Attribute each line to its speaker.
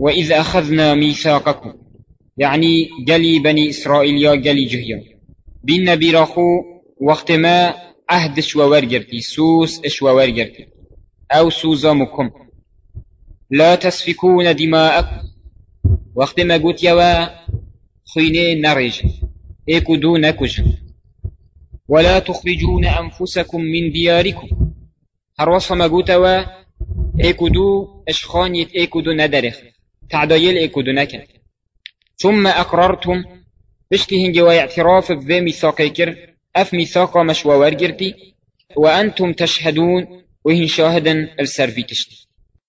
Speaker 1: وإذ أخذنا ميثاقكم يعني قلي بني إسرائيل يا قلي جهيا. بين بيراخو وقت ما عهد ورقرتي سوس ورقرتي أو سوزامكم. لا تسفكون دماءكم. وقت ما قلت يوا خيني نرج. إيكو دون ولا تخرجون أنفسكم من دياركم. هر ما قلت إيكو دو اشخانيت إيكو دو ندرخ. دو نكن ثم أقررتم بشتي هنجي اعتراف في ميثاقيكر أف ميثاقا مشوا ورقرتي وأنتم تشهدون وهن شاهدا السرفي تشتي.